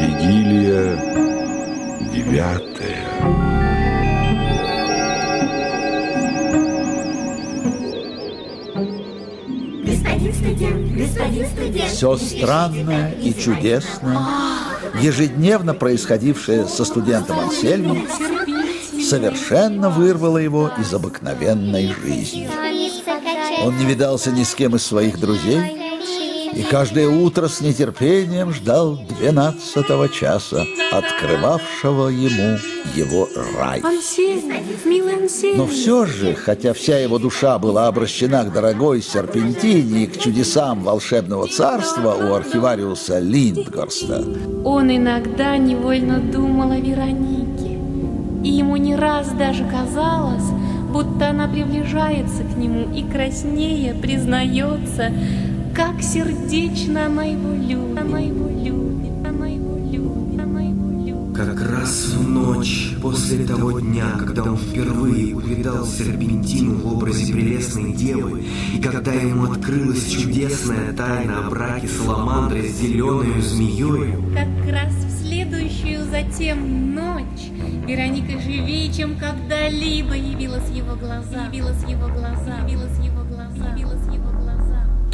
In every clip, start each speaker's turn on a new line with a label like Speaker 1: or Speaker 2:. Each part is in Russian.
Speaker 1: Вигилия девятая.
Speaker 2: Господин студент, господин студент.
Speaker 3: Все странное и чудесное, ежедневно происходившее со студентом Ансельмом, совершенно вырвало его из обыкновенной жизни. Он не видался ни с кем из своих друзей и каждое утро с нетерпением ждал двенадцатого часа, открывавшего ему его рай. Но все же, хотя вся его душа была обращена к дорогой серпентине и к чудесам волшебного царства у архивариуса Линдгорста,
Speaker 4: Он иногда невольно думал о Веронике. И ему не раз даже казалось, будто она приближается к нему и краснее признается, как сердечно она его любит, она его любит, она его любит, она его любит.
Speaker 5: Как раз в ночь после того дня, когда он впервые увидал серпентину в образе прелестной девы, и когда ему открылась чудесная тайна о браке Саламандры с зеленой змеей,
Speaker 4: Как раз в следующую затем ночь Вероника живее, чем когда-либо явилась его глаза, явилась его глаза,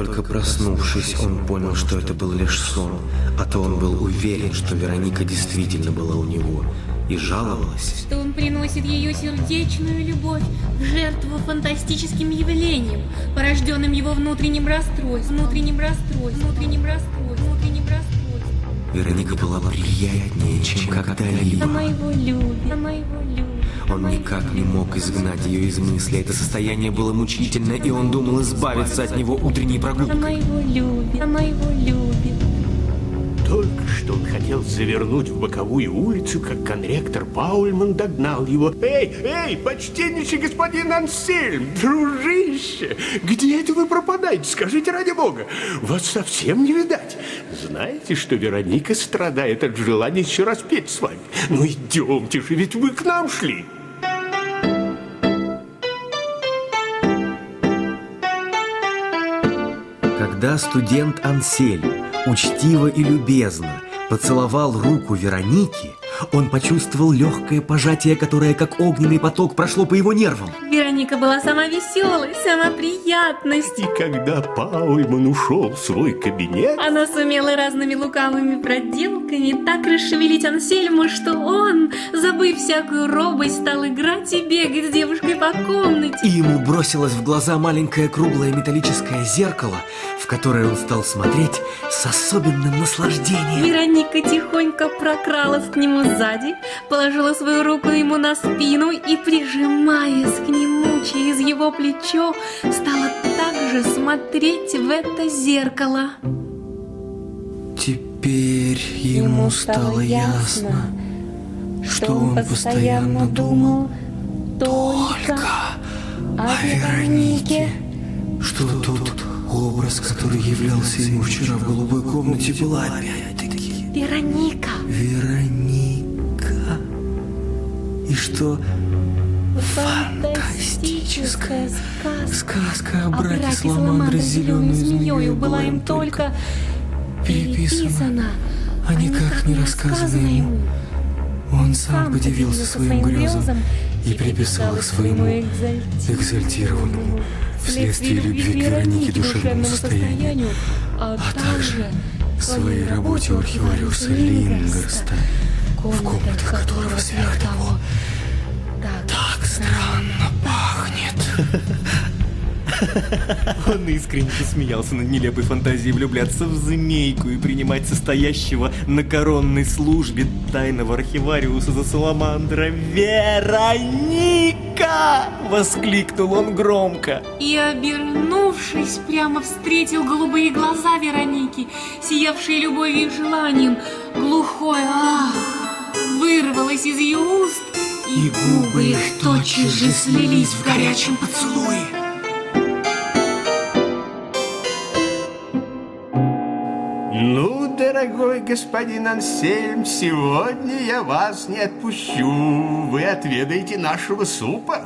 Speaker 5: Только проснувшись, он понял, что это был лишь сон, а то он был уверен, что Вероника действительно была у него, и жаловалась.
Speaker 4: что он приносит ее сердечную любовь в жертву фантастическим явлениям, порожденным его внутренним расстройством, внутренним расстройством, внутренним расстройством, внутренним расстройством.
Speaker 5: Вероника была приятнее, чем когда-либо.
Speaker 4: Она его любит, она его любит.
Speaker 5: Он никак не мог изгнать ее из мысли. Это состояние было мучительно, и он думал избавиться от него утренней прогулкой.
Speaker 4: Она его любит, она его любит.
Speaker 6: Только что он хотел завернуть в боковую улицу, как конректор Паульман догнал его. Эй, эй, почтеннейший господин Ансельм, дружище, где это вы пропадаете? Скажите ради бога, вас совсем не видать. Знаете, что Вероника страдает от желания еще раз петь с вами? Ну идемте же, ведь вы к нам шли.
Speaker 5: Когда студент Ансель учтиво и любезно поцеловал руку Вероники, он почувствовал легкое пожатие, которое, как огненный поток, прошло по его нервам.
Speaker 4: Вероника была сама веселая, сама приятность.
Speaker 6: И когда Паульман ушел в свой кабинет,
Speaker 4: Она сумела разными лукавыми проделками так расшевелить Ансельму, что он, забыв всякую робость, стал играть и бегать с девушкой по комнате.
Speaker 5: И ему бросилось в глаза маленькое круглое металлическое зеркало, в которое он стал смотреть с особенным наслаждением.
Speaker 4: Вероника тихонько прокралась к нему сзади, положила свою руку ему на спину и, прижимаясь к нему через его плечо, стала также смотреть в это зеркало.
Speaker 5: Теперь ему стало ясно, что он постоянно думал
Speaker 4: только
Speaker 5: о Веронике, что тот образ, который являлся ему вчера в голубой комнате, была опять-таки
Speaker 4: Вероника.
Speaker 5: Вероника. И что
Speaker 4: сказка.
Speaker 5: сказка о браке Саламандры с зеленой змеей
Speaker 4: была им только
Speaker 5: переписана, а никак не рассказана ему. Он сам подивился своим грезам и приписал их своему экзальтированному вследствие любви к Веронике душевному состоянию,
Speaker 4: а
Speaker 5: также своей работе у архивариуса Лингерста, в комнатах которого сверх
Speaker 7: Он искренне смеялся над нелепой фантазией влюбляться в змейку и принимать состоящего на коронной службе тайного архивариуса за Саламандра. «Вероника!» — воскликнул он громко.
Speaker 4: И, обернувшись, прямо встретил голубые глаза Вероники, сиявшие любовью и желанием. Глухое «Ах!» вырвалось из ее уст, и губы их тотчас же слились в горячем поцелуе.
Speaker 6: Ну, дорогой господин Ансельм, сегодня я вас не отпущу. Вы отведаете нашего супа.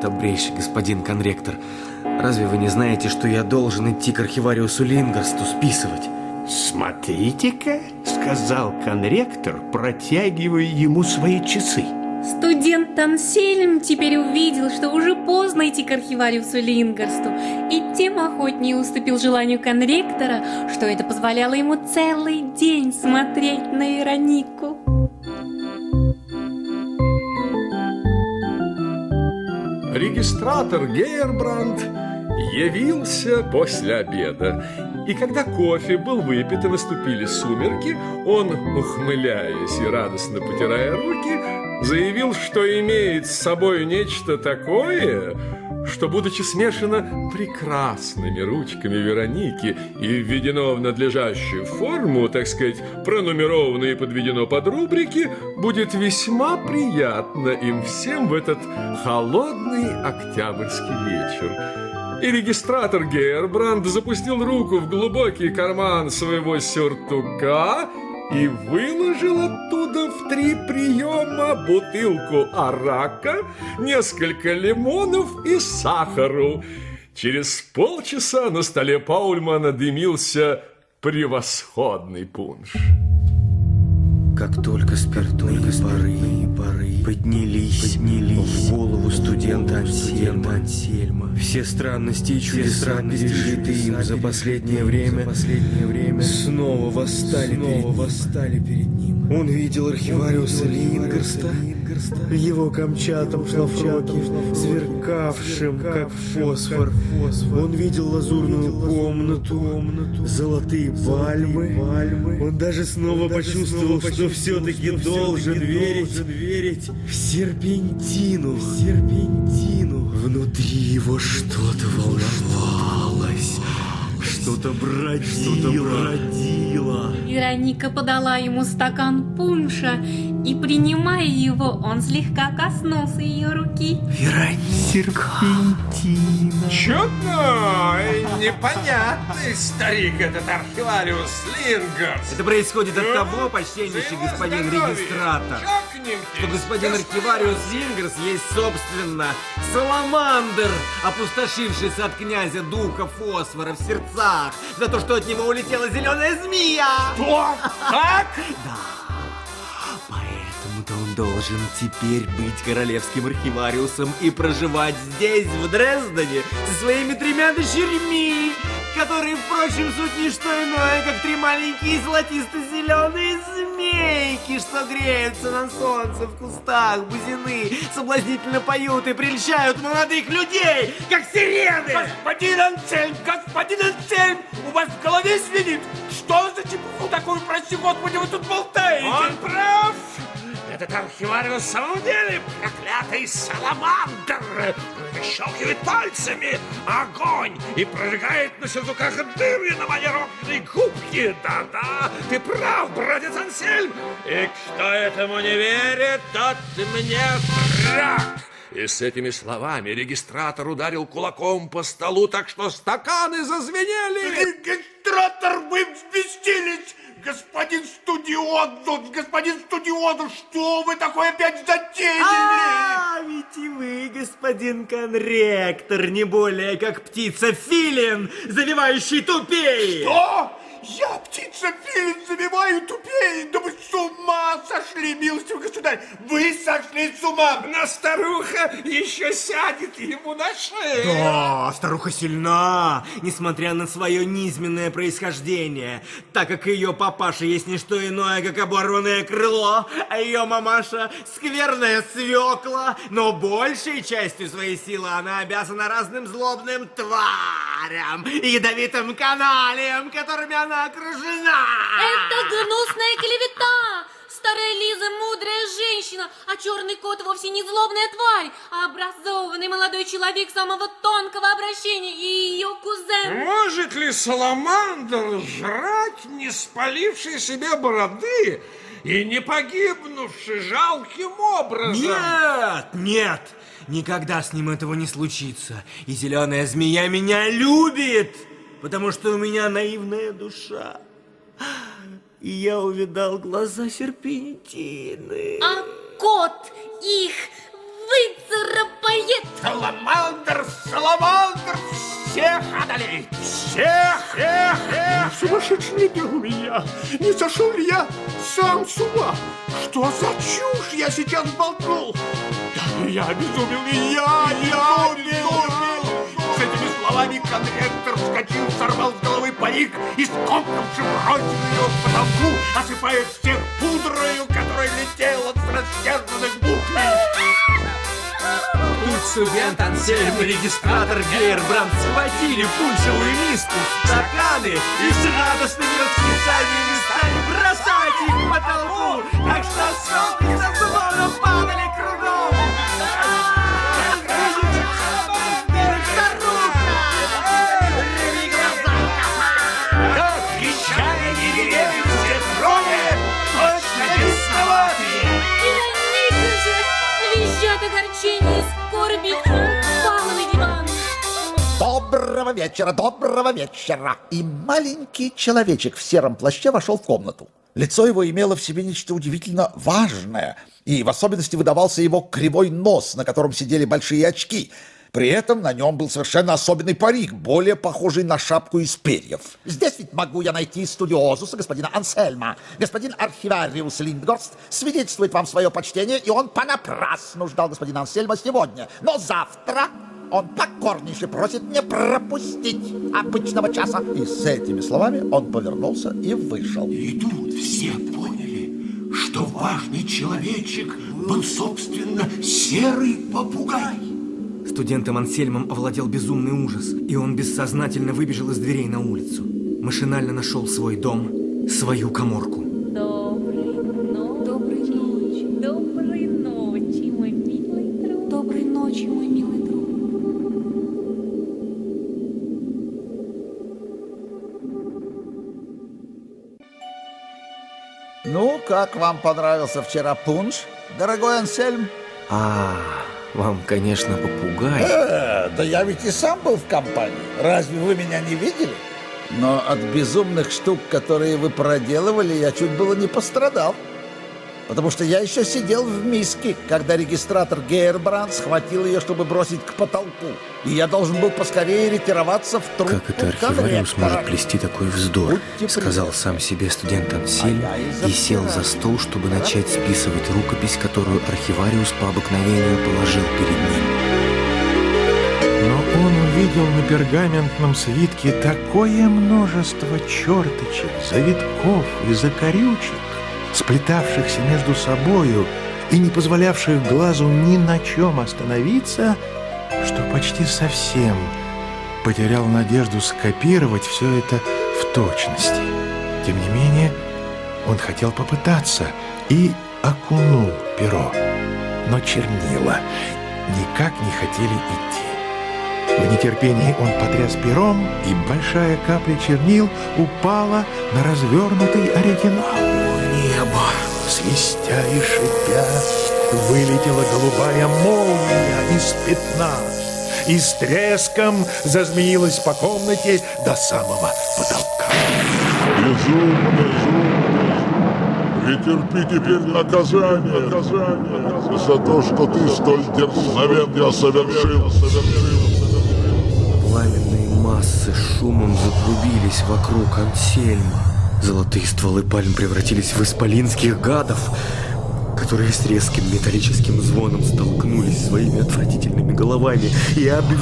Speaker 5: Добрейший господин конректор, разве вы не знаете, что я должен идти к архивариусу Лингерсту списывать?
Speaker 8: Смотрите-ка, сказал конректор, протягивая ему свои часы.
Speaker 4: Студент Тансельм теперь увидел, что уже поздно идти к архивариусу Лингерсту, и тем охотнее уступил желанию конректора, что это позволяло ему целый день смотреть на Веронику.
Speaker 1: Регистратор Гейербранд явился после обеда, и когда кофе был выпит и наступили сумерки, он, ухмыляясь и радостно потирая руки, заявил, что имеет с собой нечто такое, что, будучи смешано прекрасными ручками Вероники и введено в надлежащую форму, так сказать, пронумеровано и подведено под рубрики, будет весьма приятно им всем в этот холодный октябрьский вечер. И регистратор Гейербранд запустил руку в глубокий карман своего сюртука и выложил оттуда три приема бутылку арака, несколько лимонов и сахару. Через полчаса на столе Паульмана дымился превосходный пунш.
Speaker 9: Как только спиртные пары, пары поднялись, поднялись в голову студента Ансельма, Ансельма, все странности и чудеса, пережитые им за последнее время, последнее время снова восстали, снова восстали перед ним. Он видел архивариуса Лингерста, его камчатом шлафроке, сверкавшим, как фосфор. Он видел лазурную комнату, золотые пальмы. Он даже снова почувствовал, что все-таки должен верить в. Серпентину. Внутри его что-то волновалось. Что-то бродило. Бродило.
Speaker 4: Вероника подала ему стакан пунша, принимая его, он слегка коснулся ее руки.
Speaker 9: Серпентина.
Speaker 1: Чудной, непонятный старик этот архивариус Лингерс.
Speaker 5: Это происходит от того, почтеннейший господин регистратор, что господин архивариус Зингерс есть, собственно, саламандр, опустошившийся от князя духа фосфора в сердцах за то, что от него улетела зеленая змея.
Speaker 1: Что? Так?
Speaker 5: Поэтому-то он должен теперь быть королевским архивариусом и проживать здесь, в Дрездене, со своими тремя дочерьми, которые, впрочем, суть не что иное, как три маленькие золотисто-зеленые змейки, что греются на солнце в кустах, бузины, соблазнительно поют и прельщают молодых людей, как сирены.
Speaker 8: Господин Ансельм, господин Ансельм, у вас в голове звенит? Что за чепуху такую, прости господи, вы тут болтаете? Он прав! Этот архивариус в самом деле проклятый саламандр! Щелкивает пальцами огонь и прожигает на сюртуках дыры на манеровной губке. Да-да, ты прав, братец Ансельм! И кто этому не верит, тот мне враг! И с этими словами регистратор ударил кулаком по столу, так что стаканы зазвенели. Регистратор, вы взбестились! Господин студиозус, господин студиозус, что вы такое опять затеяли?
Speaker 5: А, ведь и вы, господин конректор, не более как птица филин, завивающий тупей.
Speaker 8: Что? Я, птица филин, забиваю тупей? Да вы с ума сошли, милостивый государь! Вы сошли с ума! Но старуха еще сядет ему на шею.
Speaker 5: Да, старуха сильна, несмотря на свое низменное происхождение, так как ее папаша есть не что иное, как оборванное крыло, а ее мамаша скверная свекла, но большей частью своей силы она обязана разным злобным тварям и ядовитым каналиям, которыми она окружена.
Speaker 4: Это гнусная клевета! Старая Лиза мудрая женщина, а черный кот вовсе не злобная тварь, а образованный молодой человек самого тонкого обращения и ее кузен.
Speaker 8: Может ли саламандр жрать, не спаливший себе бороды и не погибнувший жалким образом?
Speaker 5: Нет, нет, никогда с ним этого не случится. И зеленая змея меня любит, потому что у меня наивная душа. И я увидал глаза серпентины.
Speaker 4: А кот их выцарапает.
Speaker 8: Саламандр, саламандр,
Speaker 6: всех одолеть! Всех! Всех! Всех! Сумасшедший ли у меня? Не сошел ли я сам с ума? Что за чушь я сейчас болтнул? Да, я обезумел, и я, я обезумел! С этими словами конректор вскочил, сорвал с головы парик и скомкавши бросил ее к потолку, осыпая всех пудрою, которая летела с растерженных буквей.
Speaker 8: Тут студент Ансельм регистратор Гейербранд схватили пуншевую миску, стаканы и с радостными восклицаниями стали бросать их в потолку, так что осколки
Speaker 3: вечера, доброго вечера. И маленький человечек в сером плаще вошел в комнату. Лицо его имело в себе нечто удивительно важное, и в особенности выдавался его кривой нос, на котором сидели большие очки. При этом на нем был совершенно особенный парик, более похожий на шапку из перьев. Здесь ведь могу я найти студиозуса господина Ансельма. Господин архивариус Линдгорст свидетельствует вам свое почтение, и он понапрасну ждал господина Ансельма сегодня. Но завтра он покорнейше просит не пропустить обычного часа. И с этими словами он повернулся и вышел.
Speaker 6: И тут все поняли, что важный человечек был, собственно, серый попугай.
Speaker 5: Студентом Ансельмом овладел безумный ужас, и он бессознательно выбежал из дверей на улицу. Машинально нашел свой дом, свою коморку.
Speaker 3: Как вам понравился вчера пунш, дорогой Ансельм?
Speaker 5: А, вам, конечно, попугай.
Speaker 3: Э, да я ведь и сам был в компании. Разве вы меня не видели? Но от безумных штук, которые вы проделывали, я чуть было не пострадал. Потому что я еще сидел в миске, когда регистратор Гейербранд схватил ее, чтобы бросить к потолку. И я должен был поскорее ретироваться в трубку
Speaker 5: Как это архивариус может плести такой вздор?
Speaker 3: Будьте
Speaker 5: Сказал
Speaker 3: примеры.
Speaker 5: сам себе студент Ансельм
Speaker 3: А
Speaker 5: и сел за стол, чтобы начать списывать рукопись, которую архивариус по обыкновению положил перед ним.
Speaker 10: Но он увидел на пергаментном свитке такое множество черточек, завитков и закорючек, сплетавшихся между собою и не позволявших глазу ни на чем остановиться, что почти совсем потерял надежду скопировать все это в точности. Тем не менее, он хотел попытаться и окунул перо, но чернила никак не хотели идти. В нетерпении он потряс пером, и большая капля чернил упала на развернутый оригинал. Небо, свистя и шипя, вылетела голубая молния из пятна и с треском зазмеилась по комнате до самого потолка.
Speaker 11: Безумный, претерпи теперь наказание, наказание за то, что ты столь дерзновенно совершил.
Speaker 5: Пламенные массы шумом заклубились вокруг Ансельма. Золотые стволы пальм превратились в исполинских гадов, которые с резким металлическим звоном столкнулись своими отвратительными головами и обвили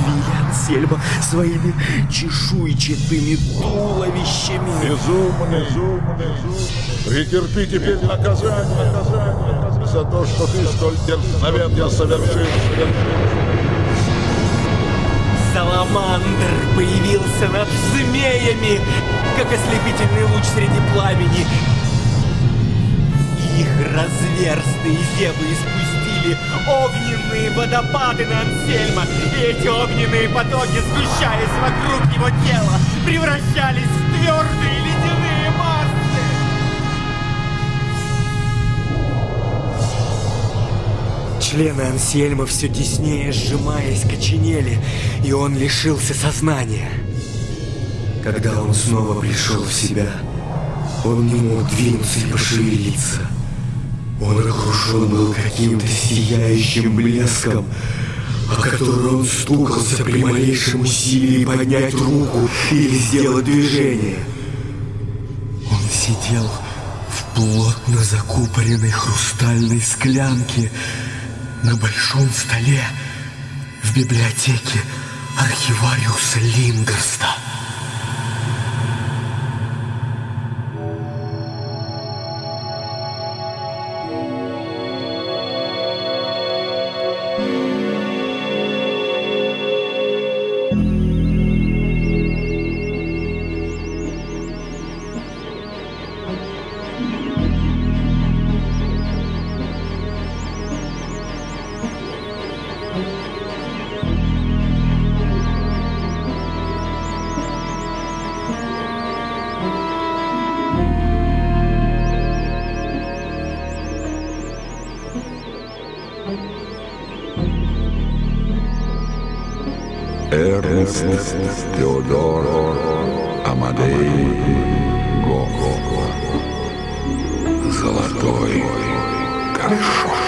Speaker 5: Ансельма своими чешуйчатыми туловищами.
Speaker 11: Безумный, претерпи теперь наказание, наказание за то, что ты столь дерзновенно совершил.
Speaker 8: Саламандр появился над змеями, как ослепительный луч среди пламени. Их разверстые зебы испустили огненные водопады на Ансельма, и эти огненные потоки, сгущаясь вокруг его тела, превращались в твердые Члены Ансельма все теснее сжимаясь коченели, и он лишился сознания. Когда он снова пришел в себя, он не мог двинуться и пошевелиться. Он окружен был каким-то сияющим блеском,
Speaker 5: о которую он стукался при малейшем усилии поднять руку или сделать движение. Он сидел в плотно закупоренной хрустальной склянке на большом столе в библиотеке архивариуса Лингерста.
Speaker 12: Теодор Амадей Гого. Золотой горшок.